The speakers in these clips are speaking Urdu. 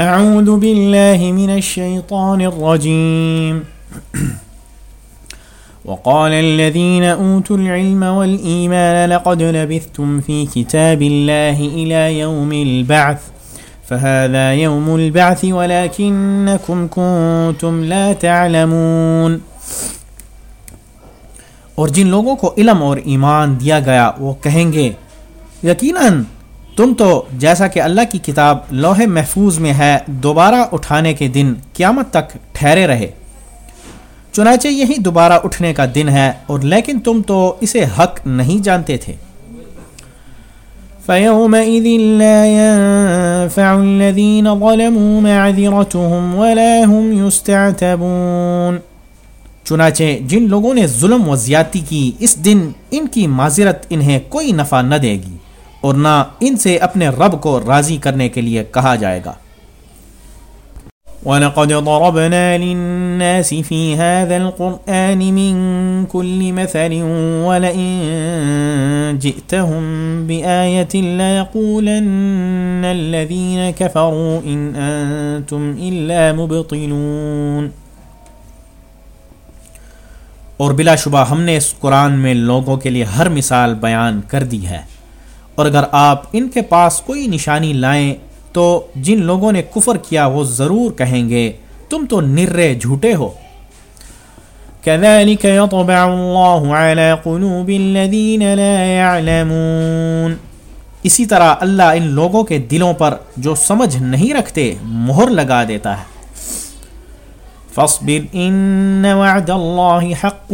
أعوذ بالله من الشيطان الرجيم. وقال الذين أوتوا العلم والإيمان لقد لبثتم في كتاب الله إلى يوم البعث، فهذا يوم البعث ولكنكم كنتم لا تعلمون. اور جن لوگوں کو علم اور ایمان دیا گیا، وہ کہیں گے، یقیناً تم تو جیسا کہ اللہ کی کتاب لوح محفوظ میں ہے، دوبارہ اٹھانے کے دن قیامت تک ٹھہرے رہے۔ چنانچہ یہی دوبارہ اٹھنے کا دن ہے، اور لیکن تم تو اسے حق نہیں جانتے تھے۔ فَيَوْمَئِذٍ لَا يَنفَعُ الَّذِينَ ظَلَمُوا مَعْذِرَتُهُمْ وَلَا هُمْ يُسْتَعْتَبُونَ۔ چنانچہ جن لوگوں نے ظلم و زیادتی کی، اس دن ان کی معذرت انہیں کوئی نفع نہ دے گی۔ اور نہ ان سے اپنے رب کو راضی کرنے کے لیے کہا جائے گا۔ وَلَقَدْ ضَرَبْنَا لِلنَّاسِ فِي هَذَا الْقُرْآنِ مِنْ كُلِّ مَثَلٍ وَلَئِن جِئْتَهُمْ بِآيَةٍ لَيَقُولَنَّ الَّذِينَ كَفَرُوا إِنْ أَنْتُمْ إِلَّا مُبْطِلُونَ۔ اور بلا شبہ ہم نے اس قرآن میں لوگوں کے لیے ہر مثال بیان کر دی ہے۔ اور اگر آپ ان کے پاس کوئی نشانی لائیں تو جن لوگوں نے کفر کیا وہ ضرور کہیں گے، تم تو نرے جھوٹے ہو۔ كذلك يطبع الله على قلوب الذين لا يعلمون۔ اسی طرح اللہ ان لوگوں کے دلوں پر جو سمجھ نہیں رکھتے، مہر لگا دیتا ہے۔ فاصبر ان وعد الله حق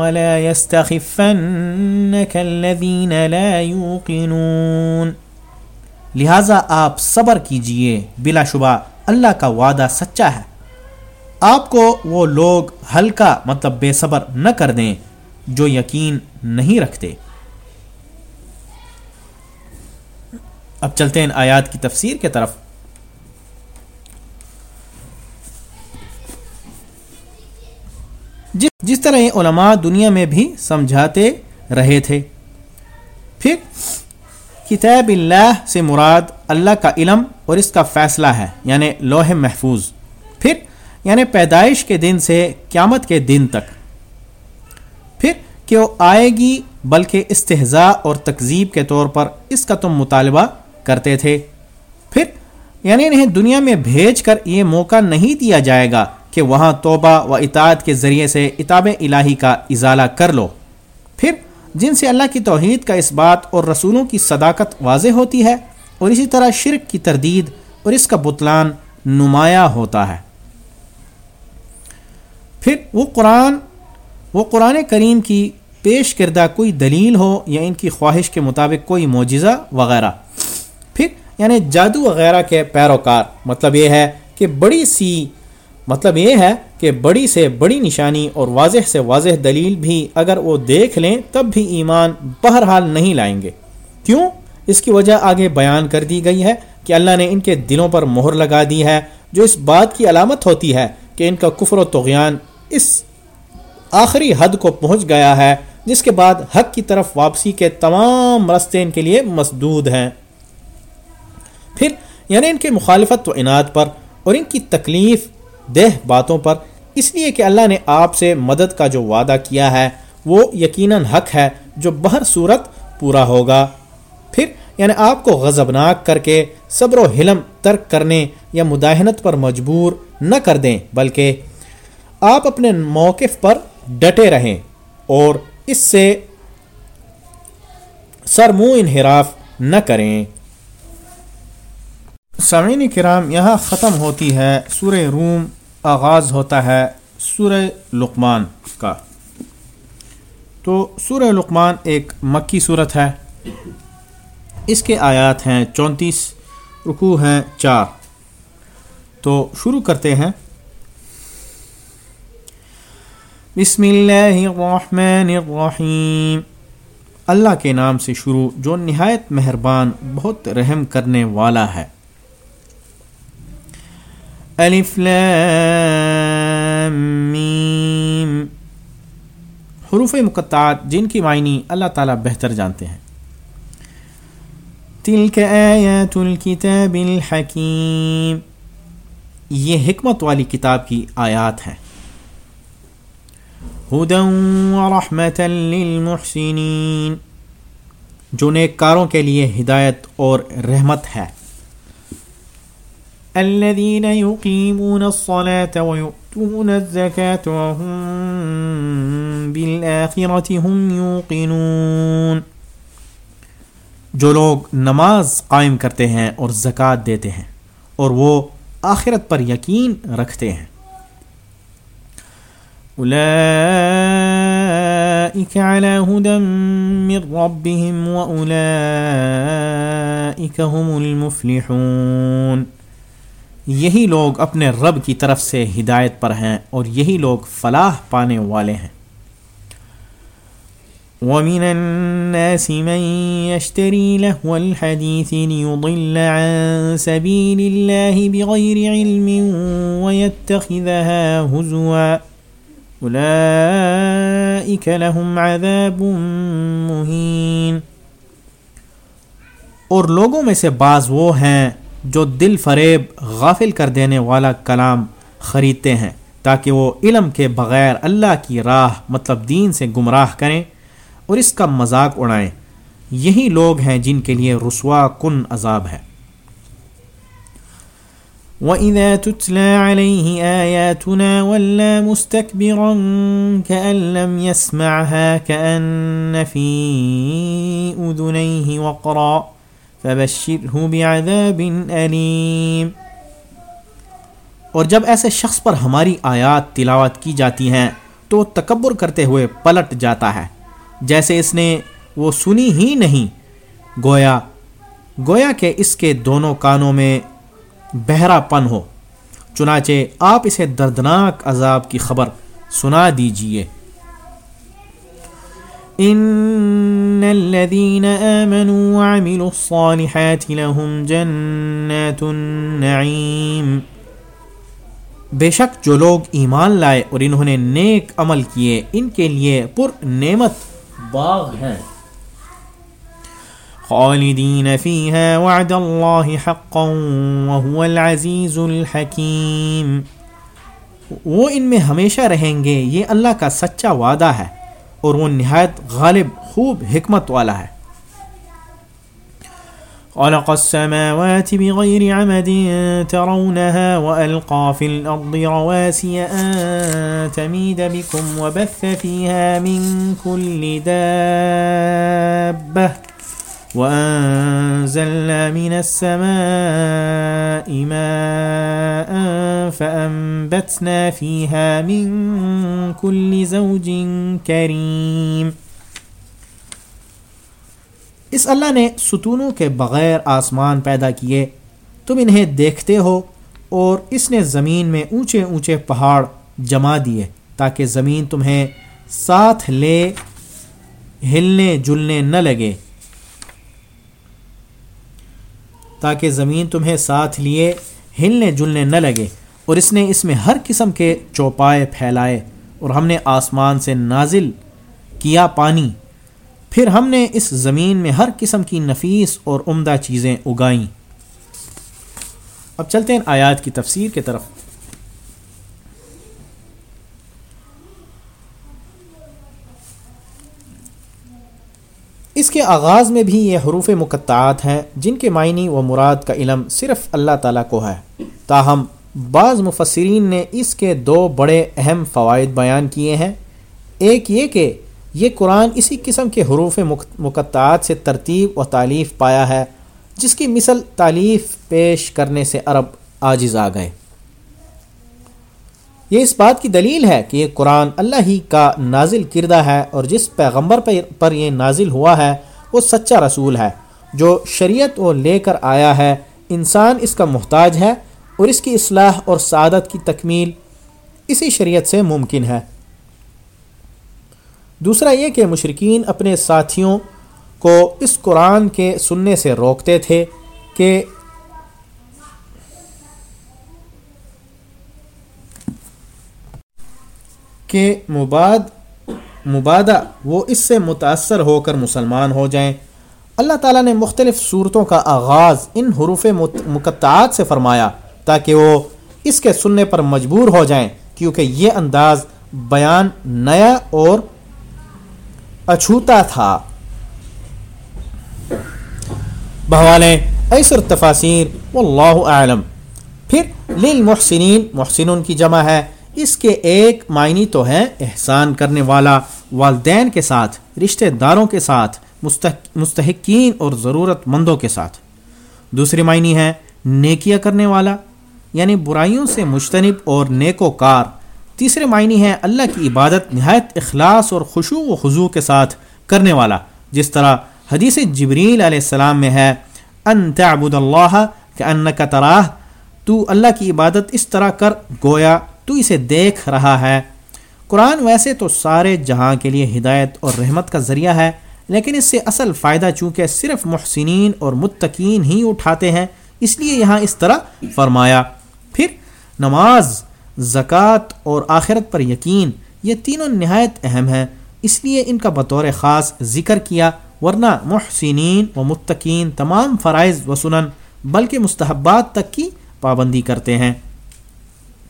ولا يستخفنك الذين لا يوقنون۔ لہذا آپ صبر کیجیے بلا شبہ، اللہ کا وعدہ سچا ہے۔ آپ کو وہ لوگ ہلکا مطلب بے صبر نہ کر دیں جو یقین نہیں رکھتے۔ اب چلتے ہیں آیات کی تفسیر کے طرف۔ جس جس طرح یہ علماء دنیا میں بھی سمجھاتے رہے تھے۔ پھر کتاب اللہ سے مراد اللہ کا علم اور اس کا فیصلہ ہے یعنی لوح محفوظ۔ پھر یعنی پیدائش کے دن سے قیامت کے دن تک۔ پھر کہ وہ آئے گی، بلکہ استحضاء اور تکذیب کے طور پر اس کا تم مطالبہ کرتے تھے۔ پھر یعنی انہیں دنیا میں بھیج کر یہ موقع نہیں دیا جائے گا کہ وہاں توبہ و اطاعت کے ذریعے سے اتاب الہی کا ازالہ کر لو۔ پھر جن سے اللہ کی توحید کا اس بات اور رسولوں کی صداقت واضح ہوتی ہے، اور اسی طرح شرک کی تردید اور اس کا بتلان نمایاں ہوتا ہے۔ پھر وہ قرآن وہ قرآن کریم کی پیش کردہ کوئی دلیل ہو یا ان کی خواہش کے مطابق کوئی معجزہ وغیرہ۔ پھر یعنی جادو وغیرہ کے پیروکار مطلب یہ ہے کہ بڑی سی مطلب یہ ہے کہ بڑی سے بڑی نشانی اور واضح سے واضح دلیل بھی اگر وہ دیکھ لیں تب بھی ایمان بہرحال نہیں لائیں گے۔ کیوں؟ اس کی وجہ آگے بیان کر دی گئی ہے کہ اللہ نے ان کے دلوں پر مہر لگا دی ہے، جو اس بات کی علامت ہوتی ہے کہ ان کا کفر و تغیان اس آخری حد کو پہنچ گیا ہے، جس کے بعد حق کی طرف واپسی کے تمام رستے ان کے لیے مسدود ہیں۔ پھر یعنی ان کے مخالفت و انعد پر اور ان کی تکلیف دہ باتوں پر۔ اس لیے کہ اللہ نے آپ سے مدد کا جو وعدہ کیا ہے، وہ یقیناً حق ہے جو بہر صورت پورا ہوگا۔ پھر یعنی آپ کو غضبناک کر کے صبر و حلم ترک کرنے یا مداحنت پر مجبور نہ کر دیں، بلکہ آپ اپنے موقف پر ڈٹے رہیں۔ اور اس سے سر منہ انحراف نہ کریں۔ سامعین کرام، یہاں ختم ہوتی ہے سورہ روم۔ آغاز ہوتا ہے سورہ لقمان کا۔ تو سورہ لقمان ایک مکی صورت ہے۔ اس کے آیات ہیں چونتیس رکو ہیں چار۔ تو شروع کرتے ہیں۔ بسم اللہ الرحمن الرحیم۔ اللہ کے نام سے شروع جو نہایت مہربان، بہت رحم کرنے والا ہے۔ الف لام میم۔ حروف مقطعات جن کی معنی اللہ تعالیٰ بہتر جانتے ہیں۔ تلك آیات الكتاب الحکیم۔ یہ حکمت والی کتاب کی آیات ہیں۔ هدى ورحمة للمحسنين جو نیک کاروں کے لیے ہدایت اور رحمت ہے۔ الذين يقيمون الصلاة ويؤتون الزكاة وهم بالآخرة هم يوقنون. جو لوگ نماز قائم کرتے ہیں اور زکوٰۃ دیتے ہیں اور وہ آخرت پر یقین رکھتے ہیں. اولئك على هدى من ربهم واولئك هم المفلحون. یہی لوگ اپنے رب کی طرف سے ہدایت پر ہیں اور یہی لوگ فلاح پانے والے ہیں۔ ومن الناس من يشتري له الحديث ليضل عن سبيل الله بغير علم ويتخذها هزوا أولئك لهم عذاب مهين۔ اور لوگوں میں سے بعض وہ ہیں جو دل فریب غافل کر دینے والا کلام خریدتے ہیں، تاکہ وہ علم کے بغیر اللہ کی راہ مطلب دین سے گمراہ کریں اور اس کا مذاق اڑائیں۔ یہی لوگ ہیں جن کے لیے رسوا کن عذاب ہے۔ وَإِذَا تُتْلَى عَلَيْهِ آيَاتُنَا وَلَّا مُسْتَكْبِرًا كَأَن لَّمْ يَسْمَعْهَا كَأَنَّ فِي أُذُنَيْهِ وَقْرًا۔ فَبَشِّرْهُ بِعَذَابٍ أَلِيمٍ۔ اور جب ایسے شخص پر ہماری آیات تلاوت کی جاتی ہیں، تو تکبر کرتے ہوئے پلٹ جاتا ہے۔ جیسے اس نے وہ سنی ہی نہیں، گویا گویا کہ اس کے دونوں کانوں میں بہرا پن ہو۔ چنانچہ آپ اسے دردناک عذاب کی خبر سنا دیجیے۔ ان الذين آمنوا وعملوا الصالحات لهم جنات النعيم۔ بے شک جو لوگ ایمان لائے اور انہوں نے نیک عمل کیے، ان کے لیے پر نعمت باغ ہیں خالدین فیها وعد اللہ حقا وهو العزیز الحکیم۔ وہ ان میں ہمیشہ رہیں گے، یہ اللہ کا سچا وعدہ ہے۔ اور وہ نہایت غالب، خوب حکمت والا ہے۔ خلق السماوات بغير عمد ترونها وألقى في الأرض رواسي أن تميد بكم وبث فيها من كل دابة۔ وأنزلنا من السماء ماء فأنبتنا فيها من كل زوج كريم۔ اس اللہ نے ستونوں کے بغیر آسمان پیدا کیے۔ تم انہیں دیکھتے ہو اور اس نے زمین میں اونچے اونچے پہاڑ جما دیے تاکہ زمین تمہیں ساتھ لے، ہلنے جلنے نہ لگے۔ تاکہ زمین تمہیں ساتھ لیے ہلنے جلنے نہ لگے اور اس نے اس میں ہر قسم کے چوپائے پھیلائے اور ہم نے آسمان سے نازل کیا پانی۔ پھر ہم نے اس زمین میں ہر قسم کی نفیس اور عمدہ چیزیں اگائیں۔ اب چلتے ہیں آیات کی تفسیر کی طرف۔ اس کے آغاز میں بھی یہ حروف مقطعات ہیں جن کے معنی و مراد کا علم صرف اللہ تعالیٰ کو ہے۔ تاہم، بعض مفسرین نے اس کے دو بڑے اہم فوائد بیان کیے ہیں۔ ایک یہ کہ یہ قرآن اسی قسم کے حروف مقطعات سے ترتیب و تعلیف پایا ہے، جس کی مثل تعلیف پیش کرنے سے عرب عاجز آ گئے۔ یہ اس بات کی دلیل ہے کہ یہ قرآن اللہ ہی کا نازل کردہ ہے اور جس پیغمبر پر یہ نازل ہوا ہے، وہ سچا رسول ہے۔ جو شریعت وہ لے کر آیا ہے، انسان اس کا محتاج ہے اور اس کی اصلاح اور سعادت کی تکمیل اسی شریعت سے ممکن ہے۔ دوسرا یہ کہ مشرقین اپنے ساتھیوں کو اس قرآن کے سننے سے روکتے تھے کہ کہ مباد، مبادہ وہ اس سے متاثر ہو کر مسلمان ہو جائیں۔ اللہ تعالیٰ نے مختلف صورتوں کا آغاز ان حروف مقطعات سے فرمایا تاکہ وہ اس کے سننے پر مجبور ہو جائیں، کیونکہ یہ انداز بیان نیا اور اچھوتا تھا۔ بہوالے ایسر تفاصیر واللہ اعلم۔ پھر للمحسنین، محسنون کی جمع ہے۔ اس کے ایک معنی تو ہے احسان کرنے والا، والدین کے ساتھ، رشتہ داروں کے ساتھ مستحقین اور ضرورت مندوں کے ساتھ۔ دوسری معنی ہے نیکیا کرنے والا یعنی برائیوں سے مشتنب اور نیک و کار تیسرے معنی ہے اللہ کی عبادت نہایت اخلاص اور خوشو و خضو کے ساتھ کرنے والا، جس طرح حدیث جبریل علیہ السلام میں ہے، ان تعبد اللہ کہ ان کا تراہ تو اللہ کی عبادت اس طرح کر، گویا تو اسے دیکھ رہا ہے۔ قرآن ویسے تو سارے جہاں کے لیے ہدایت اور رحمت کا ذریعہ ہے، لیکن اس سے اصل فائدہ چونکہ صرف محسنین اور متقین ہی اٹھاتے ہیں، اس لیے یہاں اس طرح فرمایا۔ پھر نماز، زکوٰۃ اور آخرت پر یقین، یہ تینوں نہایت اہم ہیں۔ اس لیے ان کا بطور خاص ذکر کیا، ورنہ محسنین و متقین تمام فرائض و سنن بلکہ مستحبات تک کی پابندی کرتے ہیں۔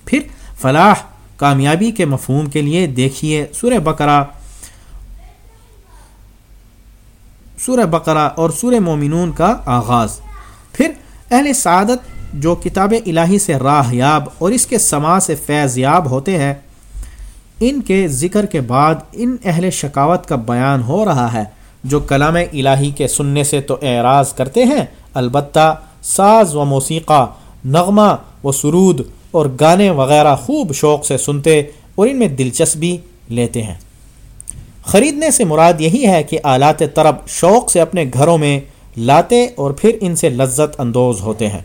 پھر فلاح، کامیابی کے مفہوم کے لیے دیکھیے سورہ بقرہ۔ سورہ بقرہ اور سورہ مومنون کا آغاز۔ پھر اہل سعادت جو کتاب الہی سے راہ یاب اور اس کے سما سے فیض یاب ہوتے ہیں، ان کے ذکر کے بعد ان اہل شکاوت کا بیان ہو رہا ہے۔ جو کلام الہی کے سننے سے تو اعراض کرتے ہیں، البتہ ساز و موسیقہ نغمہ و سرود اور گانے وغیرہ خوب شوق سے سنتے اور ان میں دلچسپی لیتے ہیں۔ خریدنے سے مراد یہی ہے کہ آلات طرب شوق سے اپنے گھروں میں لاتے اور پھر ان سے لذت اندوز ہوتے ہیں۔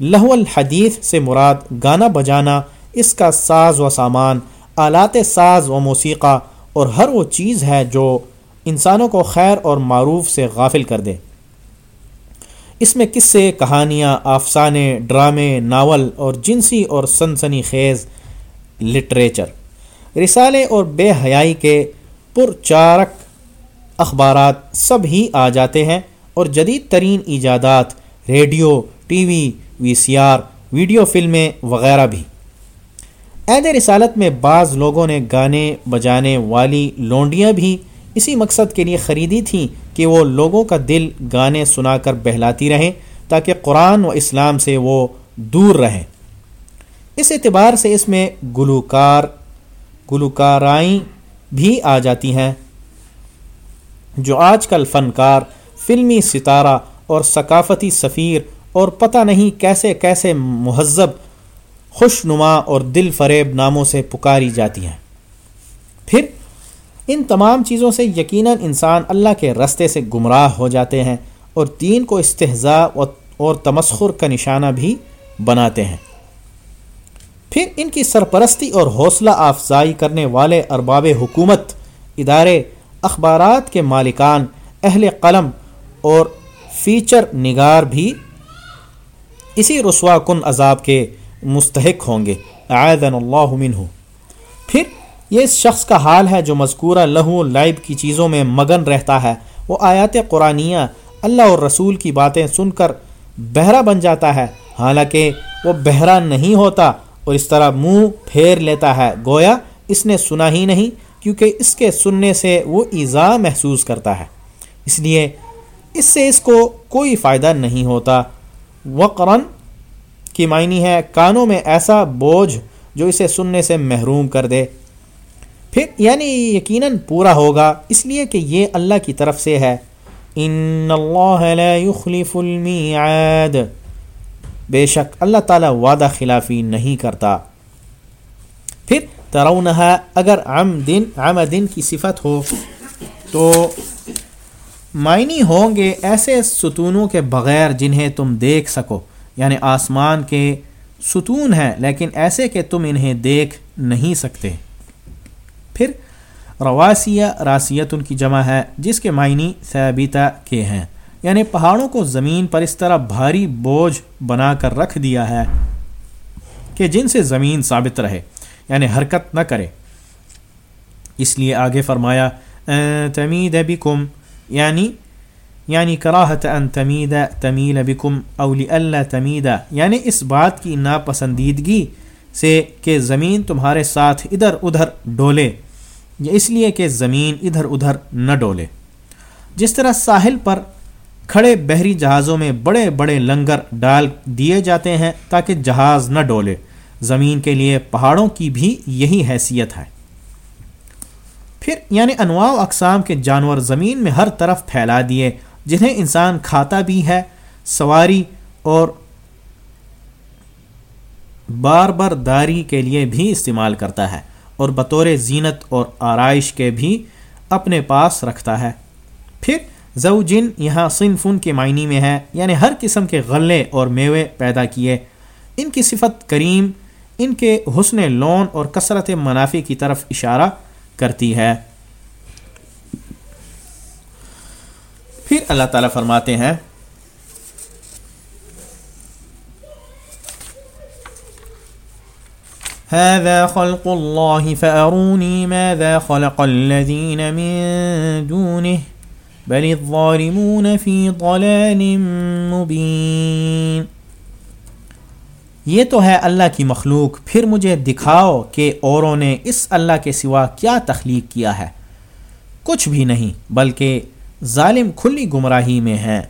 لہو الحدیث سے مراد گانا بجانا، اس کا ساز و سامان، آلات ساز و موسیقہ اور ہر وہ چیز ہے جو انسانوں کو خیر اور معروف سے غافل کر دے۔ اس میں قصے، کہانیاں، افسانے، ڈرامے، ناول اور جنسی اور سنسنی خیز، لٹریچر۔ رسالے اور بے حیائی کے پرچارک اخبارات سب ہی آ جاتے ہیں اور جدید ترین ایجادات، ریڈیو، ٹی وی وی سی آر، ویڈیو فلمیں وغیرہ بھی۔ عید رسالت میں بعض لوگوں نے گانے بجانے والی لونڈیاں بھی اسی مقصد کے لیے خریدی تھیں کہ وہ لوگوں کا دل گانے سنا کر بہلاتی رہیں تاکہ قرآن و اسلام سے وہ دور رہیں۔ اس اعتبار سے اس میں گلوکار، گلوکارائیں بھی آ جاتی ہیں، جو آج کل فنکار، فلمی ستارہ اور ثقافتی سفیر اور پتہ نہیں کیسے کیسے مہذب خوش نما اور دل فریب ناموں سے پکاری جاتی ہیں۔ پھر ان تمام چیزوں سے یقیناً انسان اللہ کے رستے سے گمراہ ہو جاتے ہیں اور دین کو استحضاء اور تمسخر کا نشانہ بھی بناتے ہیں۔ پھر ان کی سرپرستی اور حوصلہ افزائی کرنے والے ارباب حکومت، ادارے، اخبارات کے مالکان، اہل قلم اور فیچر نگار بھی اسی رسوا کن عذاب کے مستحق ہوں گے۔ عائدن اللہ منہ۔ پھر یہ اس شخص کا حال ہے جو مذکورہ لہو لائب کی چیزوں میں مگن رہتا ہے۔ وہ آیات قرآنیہ اللہ اور رسول کی باتیں سن کر بہرا بن جاتا ہے۔ حالانکہ وہ بہرا نہیں ہوتا اور اس طرح منہ پھیر لیتا ہے۔ گویا اس نے سنا ہی نہیں کیونکہ اس کے سننے سے وہ ایزا محسوس کرتا ہے۔ اس لیے اس سے اس کو کوئی فائدہ نہیں ہوتا۔ وقرن کی معنی ہے کانوں میں ایسا بوجھ جو اسے سننے سے محروم کر دے۔ پھر یعنی یقیناً پورا ہوگا، اس لیے کہ یہ اللہ کی طرف سے ہے۔ ان اللہ لا يخلف المیعاد۔ بے شک اللہ تعالی وعدہ خلافی نہیں کرتا۔ پھر ترونہا اگر عم دن دن کی صفت ہو تو معنی ہوں گے ایسے ستونوں کے بغیر جنہیں تم دیکھ سکو۔ یعنی آسمان کے ستون ہیں، لیکن ایسے کہ تم انہیں دیکھ نہیں سکتے۔ رواسیہ راسیت ان کی جمع ہے، جس کے معنی ثابتہ کے ہیں۔ یعنی پہاڑوں کو زمین پر اس طرح بھاری بوجھ بنا کر رکھ دیا ہے کہ جن سے زمین ثابت رہے یعنی حرکت نہ کرے۔ اس لیے آگے فرمایا تمید بکم یعنی یعنی کراہت ان تمید تمیل بکم اولی اللہ تمیدہ یعنی اس بات کی ناپسندیدگی سے کہ زمین تمہارے ساتھ ادھر ادھر ڈولے۔ یا اس لیے کہ زمین ادھر ادھر نہ ڈولے۔ جس طرح ساحل پر کھڑے بحری جہازوں میں بڑے بڑے لنگر ڈال دیے جاتے ہیں تاکہ جہاز نہ ڈولے، زمین کے لیے پہاڑوں کی بھی یہی حیثیت ہے۔ پھر یعنی انواع و اقسام کے جانور زمین میں ہر طرف پھیلا دیے، جنہیں انسان کھاتا بھی ہے، سواری اور بار بار داری کے لیے بھی استعمال کرتا ہے۔ اور بطور زینت اور آرائش کے بھی اپنے پاس رکھتا ہے۔ پھر زوجن یہاں صنفن کے معنی میں ہے یعنی ہر قسم کے غلے اور میوے پیدا کیے۔ ان کی صفت کریم، ان کے حسن لون اور کثرت منافع کی طرف اشارہ کرتی ہے۔ پھر اللہ تعالیٰ فرماتے ہیں هذا خلق الله فأروني ماذا خلق الذين من دونه بل الظالمون في ضلال مبين۔ یہ تو ہے اللہ کی مخلوق۔ پھر مجھے دکھاؤ کہ اوروں نے اس اللہ کے سوا کیا تخلیق کیا ہے۔ کچھ بھی نہیں، بلکہ ظالم کھلی گمراہی میں ہیں۔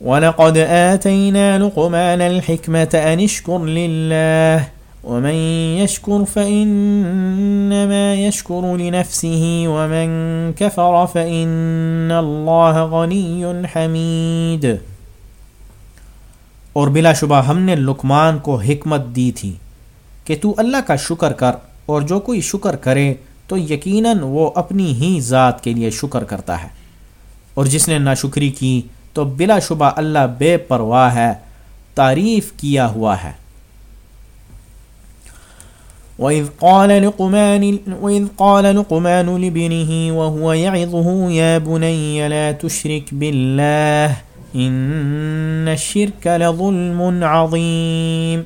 وَلَقَدْ آتَيْنَا لُقْمَانَ الْحِكْمَةَ أَنِ اشْكُرْ لِلَّهِ ومن يشكر فإنما يشكر لنفسه ومن كفر فإن الله غني حميد۔ اور بلا شبہ ہم نے لکمان کو حکمت دی تھی کہ تو اللہ کا شکر کر اور جو کوئی شکر کرے تو یقیناً وہ اپنی ہی ذات کے لیے شکر کرتا ہے۔ اور جس نے ناشکری کی تو بلا شبہ اللہ بے پرواہ ہے، تعریف کیا ہوا ہے۔ وَإِذْ قَالَ لُقْمَانُ، وَإِذْ قَالَ لُقْمَانُ لِابْنِهِ وَهُوَ يَعِظُهُ يَا بُنَيَّ لَا تُشْرِكْ بِاللَّهِ إِنَّ الشِّرْكَ لَظُلْمٌ عَظِيمٌ۔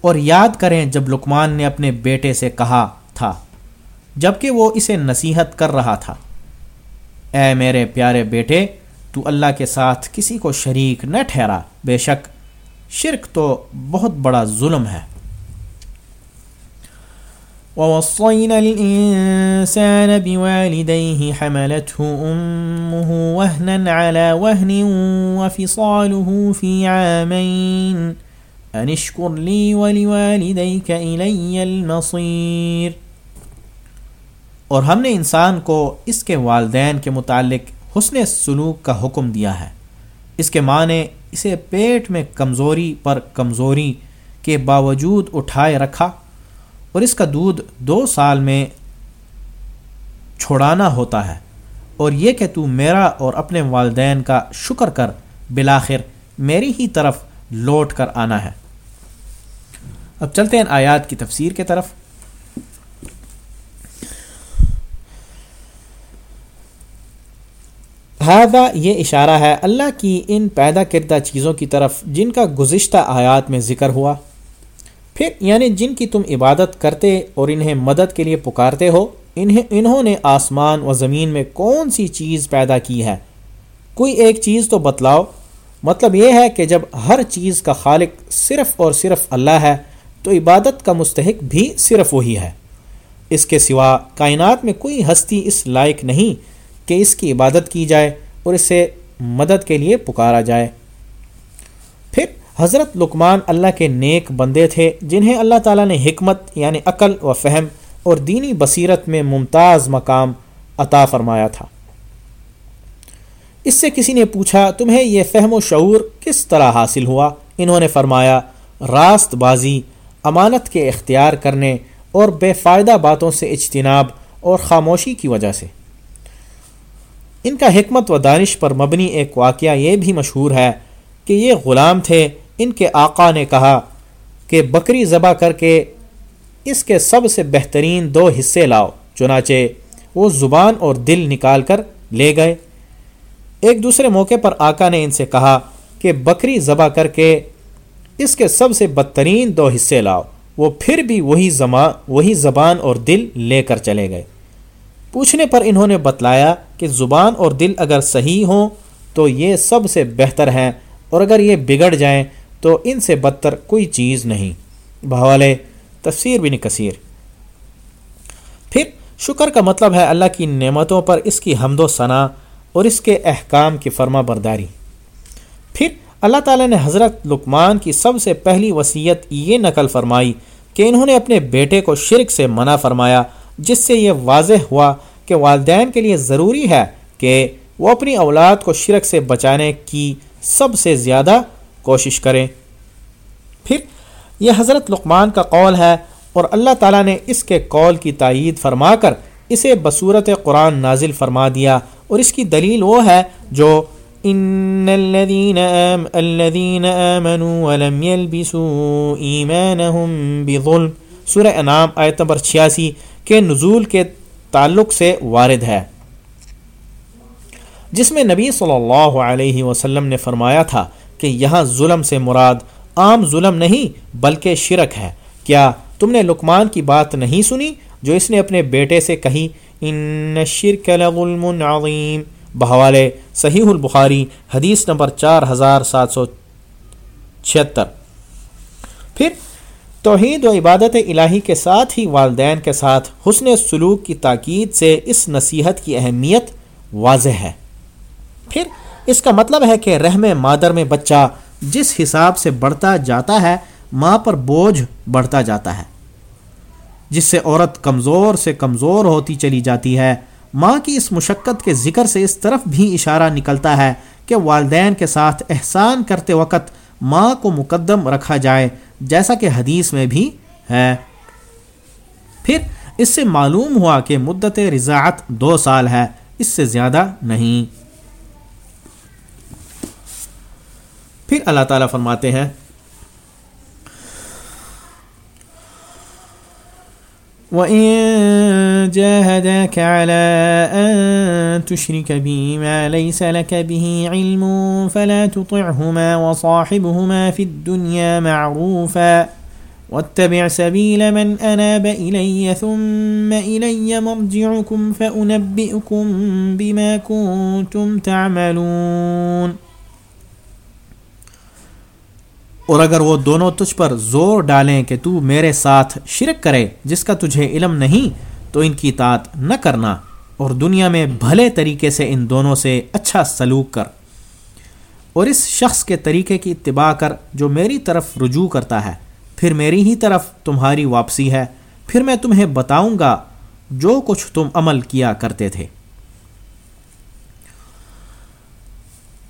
اور یاد کریں جب لقمان نے اپنے بیٹے سے کہا تھا، جبکہ وہ اسے نصیحت کر رہا تھا، اے میرے پیارے بیٹے تو اللہ کے ساتھ کسی کو شریک نہ ٹھہرا۔ بے شک شرک تو بہت بڑا ظلم ہے۔ ووصينا الإنسان بوالديه حملته أمه وهنا على وهن وفصاله في عامين أن اشكر لي ولوالديك إلي المصير۔ اور ہم نے انسان کو اس کے والدین کے متعلق حسن سلوک کا حکم دیا ہے۔ اس کے معنی اسے پیٹ میں کمزوری پر کمزوری کے باوجود اٹھائے رکھا اور اس کا دودھ دو سال میں چھوڑانا ہوتا ہے اور یہ کہ تو میرا اور اپنے والدین کا شکر کر بلاخر میری ہی طرف لوٹ کر آنا ہے۔ اب چلتے ہیں آیات کی تفسیر کے طرف۔ ہذا یہ اشارہ ہے اللہ کی ان پیدا کردہ چیزوں کی طرف جن کا گزشتہ آیات میں ذکر ہوا۔ پھر یعنی جن کی تم عبادت کرتے اور انہیں مدد کے لیے پکارتے ہو، انہیں انہوں نے آسمان و زمین میں کون سی چیز پیدا کی ہے؟ کوئی ایک چیز تو بتلاؤ۔ مطلب یہ ہے کہ جب ہر چیز کا خالق صرف اور صرف اللہ ہے، تو عبادت کا مستحق بھی صرف وہی ہے۔ اس کے سوا کائنات میں کوئی ہستی اس لائق نہیں کہ اس کی عبادت کی جائے اور اسے مدد کے لیے پکارا جائے۔ پھر حضرت لکمان اللہ کے نیک بندے تھے، جنہیں اللہ تعالیٰ نے حکمت یعنی عقل و فہم اور دینی بصیرت میں ممتاز مقام عطا فرمایا تھا۔ اس سے کسی نے پوچھا، تمہیں یہ فہم و شعور کس طرح حاصل ہوا؟ انہوں نے فرمایا، راست بازی، امانت کے اختیار کرنے اور بے فائدہ باتوں سے اجتناب اور خاموشی کی وجہ سے۔ ان کا حکمت و دانش پر مبنی ایک واقعہ یہ بھی مشہور ہے کہ یہ غلام تھے۔ ان کے آقا نے کہا کہ بکری ذبح کر کے اس کے سب سے بہترین دو حصے لاؤ، چنانچہ وہ زبان اور دل نکال کر لے گئے۔ ایک دوسرے موقع پر آقا نے ان سے کہا کہ بکری ذبح کر کے اس کے سب سے بدترین دو حصے لاؤ۔ وہ پھر بھی وہی زما، وہی زبان اور دل لے کر چلے گئے۔ پوچھنے پر انہوں نے بتلایا کہ زبان اور دل اگر صحیح ہوں تو یہ سب سے بہتر ہیں اور اگر یہ بگڑ جائیں تو ان سے بدتر کوئی چیز نہیں۔ بحوالے تفسیر بن کثیر۔ پھر، شکر کا مطلب ہے اللہ کی نعمتوں پر اس کی حمد و ثناء اور اس کے احکام کی فرما برداری۔ پھر، اللہ تعالیٰ نے حضرت لکمان کی سب سے پہلی وصیت یہ نقل فرمائی کہ انہوں نے اپنے بیٹے کو شرک سے منع فرمایا، جس سے یہ واضح ہوا کہ والدین کے لیے ضروری ہے کہ وہ اپنی اولاد کو شرک سے بچانے کی سب سے زیادہ کوشش کریں۔ پھر یہ حضرت لقمان کا قول ہے اور اللہ تعالیٰ نے اس کے قول کی تائید فرما کر اسے بصورت قرآن نازل فرما دیا۔ اور اس کی دلیل وہ ہے جو ان الذين آم الذين آمنوا ولم يلبسوا ایمانهم بظلم سورہ انعام آیت نمبر 86 کے نزول کے تعلق سے وارد ہے۔ جس میں نبی صلی اللہ علیہ وسلم نے فرمایا تھا کہ یہاں ظلم سے مراد عام ظلم نہیں بلکہ شرک ہے۔ کیا تم نے لکمان کی بات نہیں سنی جو اس نے اپنے بیٹے سے کہی، ان شرک لظلم عظیم بحوالے صحیح البخاری حدیث نمبر چار ہزار سات سو چھتر پھر توحید و عبادت الہی کے ساتھ ہی والدین کے ساتھ حسن سلوک کی تاکید سے اس نصیحت کی اہمیت واضح ہے۔ پھر اس کا مطلب ہے کہ رحم مادر میں بچہ جس حساب سے بڑھتا جاتا ہے، ماں پر بوجھ بڑھتا جاتا ہے۔ جس سے عورت کمزور سے کمزور ہوتی چلی جاتی ہے، ماں کی اس مشقت کے ذکر سے اس طرف بھی اشارہ نکلتا ہے کہ والدین کے ساتھ احسان کرتے وقت ماں کو مقدم رکھا جائے۔ جیسا کہ حدیث میں بھی ہے۔ پھر اس سے معلوم ہوا کہ مدت رضاعت دو سال ہے، اس سے زیادہ نہیں۔ پھر اللہ تعالیٰ فرماتے ہیں وَإِن جَاهَدَاكَ عَلَىٰ أَن تُشْرِكَ بِي مَا لَيْسَ لَكَ بِهِ عِلْمٌ فَلَا تُطِعْهُمَا وَصَاحِبْهُمَا فِي الدُّنْيَا مَعْرُوفًا وَاتَّبِعْ سَبِيلَ مَنْ أَنَابَ إِلَيَّ ثُمَّ إِلَيَّ مَرْجِعُكُمْ فَأُنَبِّئُكُمْ بِمَا كُنتُمْ تَعْمَلُونَ اور اگر وہ دونوں تجھ پر زور ڈالیں کہ تو میرے ساتھ شرک کرے، جس کا تجھے علم نہیں، تو ان کی اطاعت نہ کرنا اور دنیا میں بھلے طریقے سے ان دونوں سے اچھا سلوک کر۔ اور اس شخص کے طریقے کی اتباع کر جو میری طرف رجوع کرتا ہے۔ پھر میری ہی طرف تمہاری واپسی ہے۔ پھر میں تمہیں بتاؤں گا جو کچھ تم عمل کیا کرتے تھے۔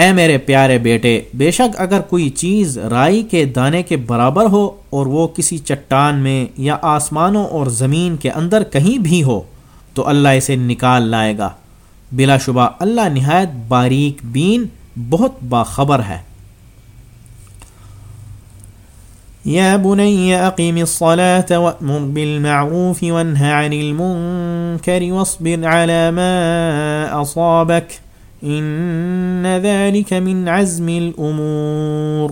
اے میرے پیارے بیٹے، بے شک اگر کوئی چیز رائی کے دانے کے برابر ہو اور وہ کسی چٹان میں یا آسمانوں اور زمین کے اندر کہیں بھی ہو، تو اللہ اسے نکال لائے گا۔ بلا شبہ، اللہ نہایت باریک بین، بہت باخبر ہے۔ یا بنی اقیم الصلاة وأمر بالمعروف عن المنکر واصبر على ما اصابک۔ ان ذلك من عزم الامور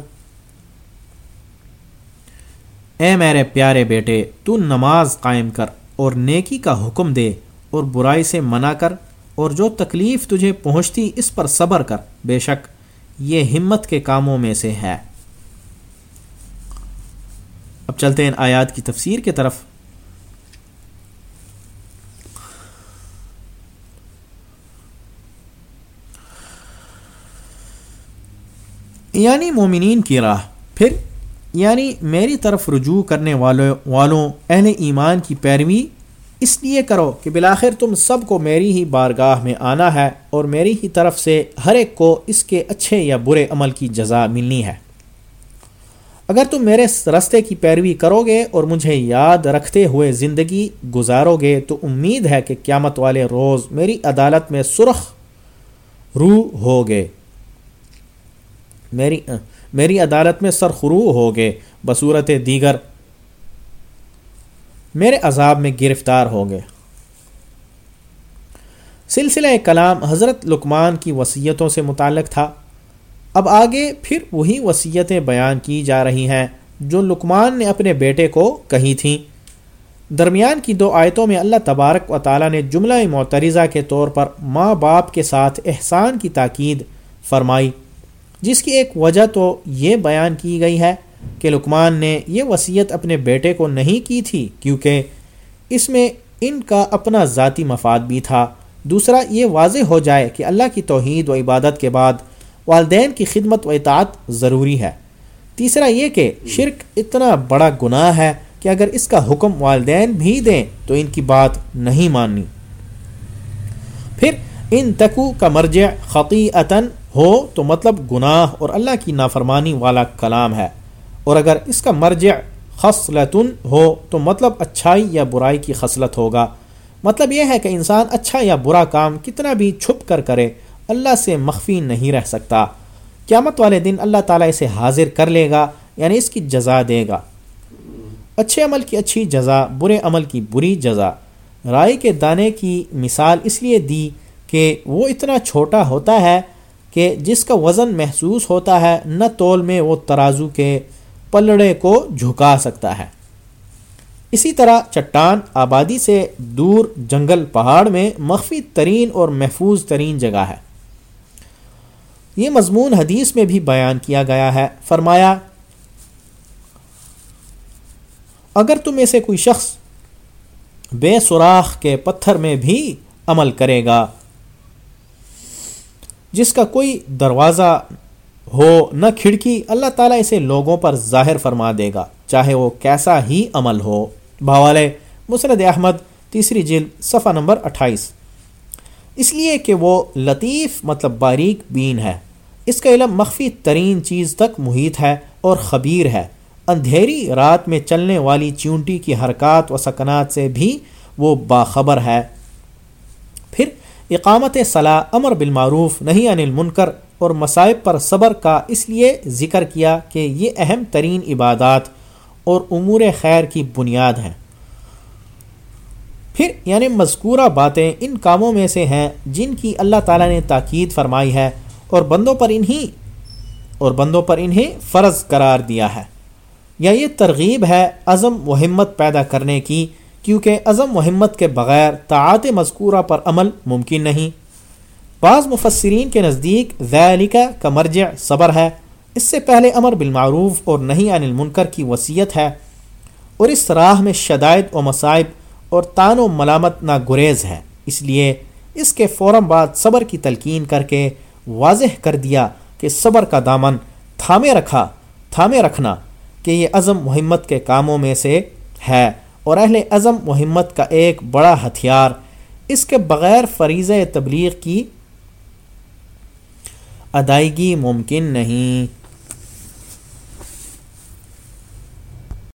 اے میرے پیارے بیٹے، تو نماز قائم کر اور نیکی کا حکم دے اور برائی سے منع کر اور جو تکلیف تجھے پہنچتی اس پر صبر کر۔ بے شک یہ ہمت کے کاموں میں سے ہے۔ اب چلتے ہیں آیات کی تفسیر کی طرف۔ یعنی مومنین کی راہ۔ پھر یعنی میری طرف رجوع کرنے والوں والوں، اہل ایمان کی پیروی۔ اس لیے کرو کہ بلاخر تم سب کو میری ہی بارگاہ میں آنا ہے اور میری ہی طرف سے ہر ایک کو اس کے اچھے یا برے عمل کی جزا ملنی ہے۔ اگر تم میرے رستے کی پیروی کرو گے اور مجھے یاد رکھتے ہوئے زندگی گزارو گے، تو امید ہے کہ قیامت والے روز میری عدالت میں سرخ روح ہوگے۔ میری میری عدالت میں سرخرو ہوگے بصورت دیگر میرے عذاب میں گرفتار ہو گئے۔ سلسلہ کلام حضرت لکمان کی وصیتوں سے متعلق تھا۔ اب آگے پھر وہی وصیتیں بیان کی جا رہی ہیں جو لکمان نے اپنے بیٹے کو کہی تھیں۔ درمیان کی دو آیتوں میں اللہ تبارک و تعالیٰ نے جملہ معترضہ کے طور پر ماں باپ کے ساتھ احسان کی تاکید فرمائی۔ جس کی ایک وجہ تو یہ بیان کی گئی ہے کہ لکمان نے یہ وصیت اپنے بیٹے کو نہیں کی تھی کیونکہ اس میں ان کا اپنا ذاتی مفاد بھی تھا۔ دوسرا، یہ واضح ہو جائے کہ اللہ کی توحید و عبادت کے بعد والدین کی خدمت و اطاعت ضروری ہے۔ تیسرا، یہ کہ شرک اتنا بڑا گناہ ہے کہ اگر اس کا حکم والدین بھی دیں تو ان کی بات نہیں ماننی۔ پھر، ان تکو کا مرجع خطی ہو تو مطلب گناہ اور اللہ کی نافرمانی والا کلام ہے۔ اور اگر اس کا مرجع خصلتن ہو تو مطلب اچھائی یا برائی کی خصلت ہوگا۔ مطلب یہ ہے کہ انسان اچھا یا برا کام کتنا بھی چھپ کر کرے، اللہ سے مخفی نہیں رہ سکتا۔ قیامت والے دن اللہ تعالیٰ اسے حاضر کر لے گا یعنی اس کی جزا دے گا۔ اچھے عمل کی اچھی جزا، برے عمل کی بری جزا۔ رائے کے دانے کی مثال اس لیے دی کہ وہ اتنا چھوٹا ہوتا ہے کہ جس کا وزن محسوس ہوتا ہے، نہ تول میں وہ ترازو کے پلڑے کو جھکا سکتا ہے۔ اسی طرح چٹان آبادی سے دور جنگل پہاڑ میں مخفی ترین اور محفوظ ترین جگہ ہے۔ یہ مضمون حدیث میں بھی بیان کیا گیا ہے۔ فرمایا، اگر تم ایسے کوئی شخص بے سوراخ کے پتھر میں بھی عمل کرے گا جس کا کوئی دروازہ ہو نہ کھڑکی، اللہ تعالیٰ اسے لوگوں پر ظاہر فرما دے گا، چاہے وہ کیسا ہی عمل ہو۔ بھاوالے مسرد احمد، تیسری جلد، صفحہ نمبر اٹھائیس۔ اس لیے کہ وہ لطیف مطلب باریک بین ہے۔ اس کا علم مخفی ترین چیز تک محیط ہے اور خبیر ہے۔ اندھیری رات میں چلنے والی چونٹی کی حرکات و سکنات سے بھی وہ باخبر ہے۔ پھر اقامت صلاح، امر بالمعروف نہیں انل منکر اور مصائب پر صبر کا اس لیے ذکر کیا کہ یہ اہم ترین عبادات اور امور خیر کی بنیاد ہیں۔ پھر یعنی مذکورہ باتیں ان کاموں میں سے ہیں جن کی اللہ تعالیٰ نے تاکید فرمائی ہے اور بندوں پر انہی اور بندوں پر انہیں فرض قرار دیا ہے۔ یا یہ ترغیب ہے عزم و ہمت پیدا کرنے کی کیونکہ عزم و ہمت کے بغیر تعات مذکورہ پر عمل ممکن نہیں۔ بعض مفسرین کے نزدیک ذیلکا کا مرجع صبر ہے۔ اس سے پہلے امر بالمعروف اور نہیں عن المنکر کی وصیت ہے۔ اور اس راہ میں شدائد و مصائب اور تان و ملامت نہ گریز ہے۔ اس لیے اس کے فوراً بعد صبر کی تلقین کر کے واضح کر دیا کہ صبر کا دامن تھامے رکھا، تھامے رکھنا کہ یہ عزم محمد کے کاموں میں سے ہے۔ اور اہل عزم محمد کا ایک بڑا ہتھیار اس کے بغیر فریض تبلیغ کی ادائیگی ممکن نہیں۔